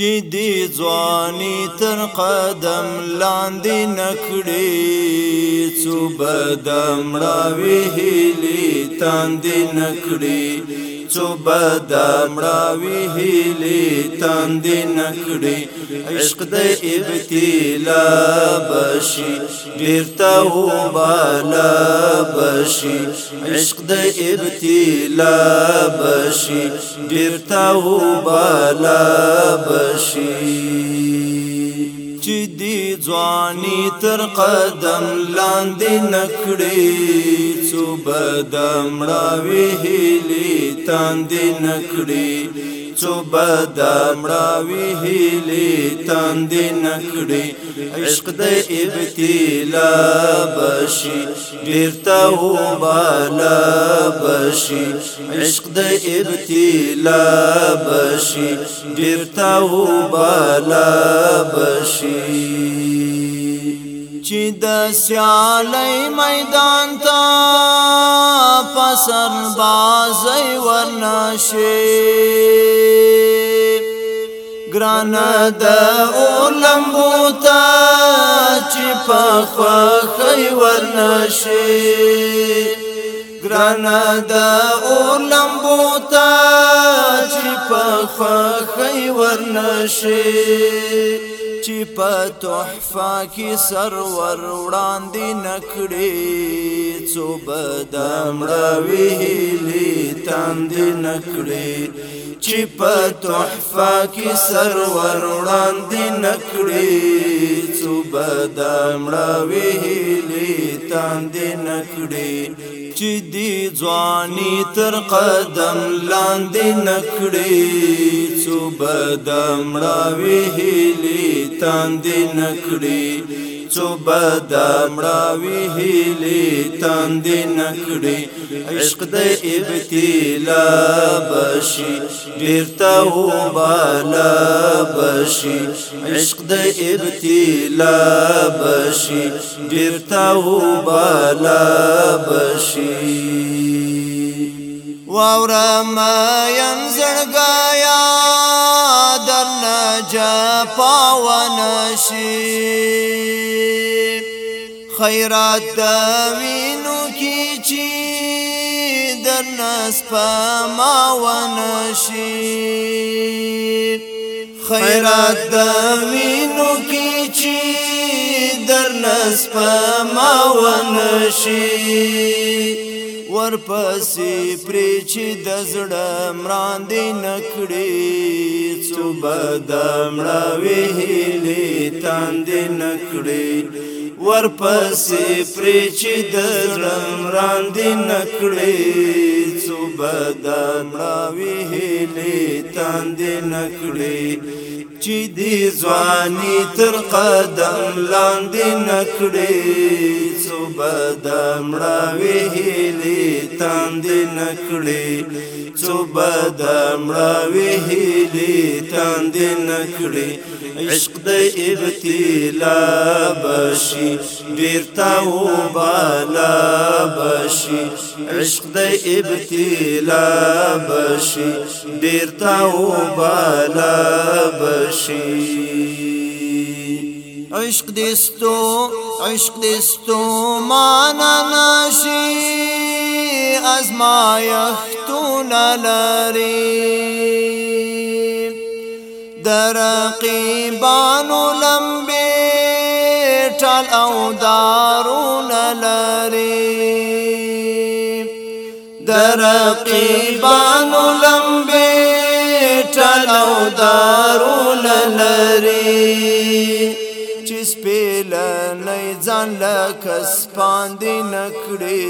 چې دی ځواني تر قدم لاندې نکړي څو بدم راوي هلي تاندې نکړي صبح دا مړاوي هلي تاندې نکړي عشق د ابتلا بشي ډیر ته بالا بشي عشق د ابتلا بشي ډیر ته بالا بشي ځواني تر قدم لاندې نکړي څو بدم راوي هلي تاندې نکړي څو بد مړاوي هلي تاند نکړي عشق د ابتلا بشي ډیر ته وبالا بشي عشق د ابتلا بشي ډیر ته وبالا بشي چې د سیالي میدان ته پسر بازي ورنشي ګران د اولمبو ته چې په خوخي ورنشي ګران د اولمبو ته چې په خوخي ورنشي چې په تحفه کې سرور وړاندې نکړي څو بدمړه ویلي تاندې نکړي چې په تحفه کې سرور وړاندې نکړي څو بدمړه ویلي تاندې نکړي چې دی ځواني تر قدم لاندې نکړې څوبه دمړاوي هلي تاندې نکړي چوبه دا مړاوي هلي تاندې نکړي عشق د ابتلا بشي ډیرته بالا بشي عشق د ابتلا بشي ډیرته بالا بشي واور ما ينزړګایا درن جپا ونشي خیرات دوینو کی چی درن سپما ونشي خیرات دوینو کی چی درن سپما ونشي ورپسې پرې چې د زړه مراندې نکړې څو بد مړه ویلې تاندې نکړې ورپسې پرې چې د زړه مراندې نکړې څو بد مړه ویلې تاندې نکړې چې دی ځواني تر قدم لاندې نکړې صوبه د مړاوي هلي تاندې نکړې څو بد مړوي هلي تاند نکړي عشق د ابتلا بشي ډیر و بالا بشي عشق د ابتلا بشي ډیر و بالا بشي عشق دستو عشق دستو مانا ناشي ازمایښتونه لري د رقیبانو لمبې ټال او دارونه لري د بانو لمبې ټال او دارون لري سپیل نه ځان لکه سپاند نه کړي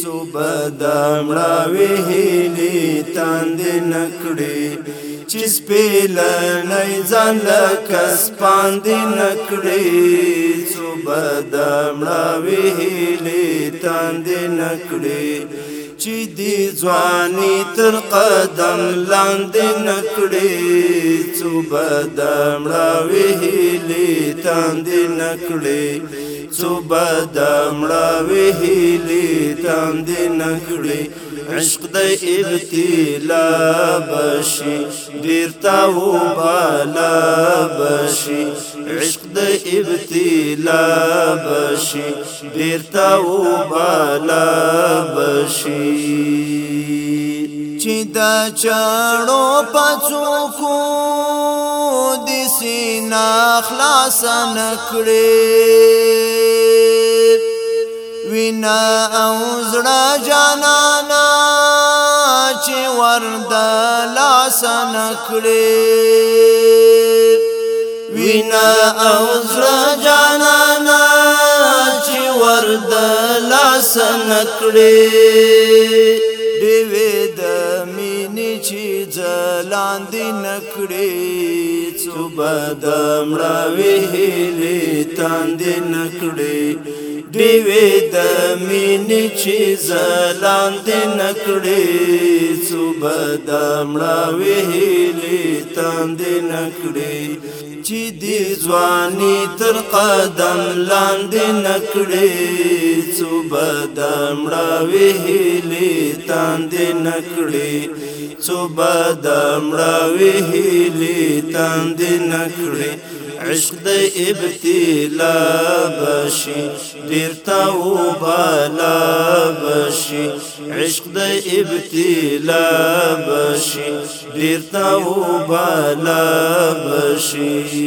څو بدم را ویلي تاند نه کړي چې سپیل نه ځان لکه سپاند نه کړي څو بدم را ویلي تاند نه کړي چې دی ځواني تر قدم لاندې نکړې صبح دمړه ویلې تاندې نکړې صبح دمړه ویلې تاندې نکړې عشق د ابتلا بشي بیرتا و بالا بشي عشق د ابتلا بشي بیرتا و بالا بشي چې دا چاړو پڅو کو د سینا خلاص نکړې وینا او زړه جانانا ور د لاس نکړي وینا او زړه جانانا چې ور د لاس نکړي دیوی د مینې چې ځلاندې نکړې څوبه د مړاوي هلي تاندې نکړې دیوی د مینې چې زلاند نکړې صبح د مړه ویلې تاند نکړې چې دی ځواني تر قدم لاندې نکړې صبح د مړه ویلې تاند نکړې څو بد مړوي هلي تند نکړي عشق د ابتلا بشي ډیر توبالا بشي عشق د ابتلا بشي ډیر توبالا بشي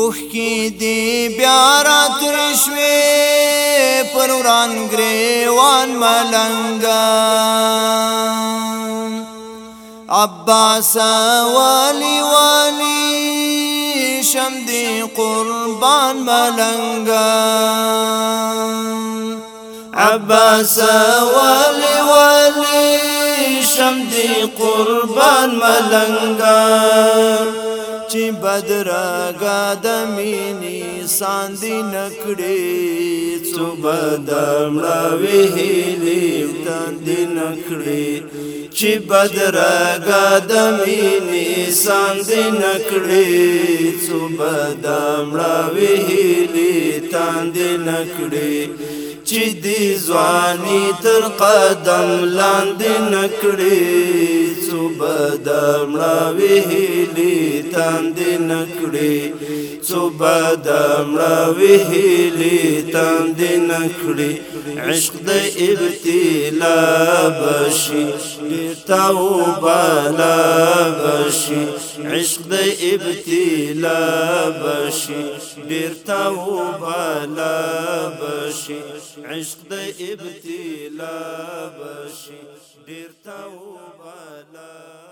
اوخ کی دی بیا راتر شوی پر وران گریوان ملنگا عباس والي والي شمدي قربان ملنگا عباس والي والي شمدي قربان ملنگا چې بدرګا د مینې ساندې نکړې څو بدمړه ویلې تاندې نکړې چې بدرګا د مینې ساندې نکړې څو بدمړه ویلې تاندې نکړې چې دی ځواني تر قدم لاندې نکړې صوبدا مړه ویلي تاند نکړي صوبدا مړه ویلي تاند نکړي عشق د ابتلا بشي توبه لا بشي عشق د ابتلا بشي ډیر توبه لا بشي عشق د ابتلا بشي ډیر توبه love.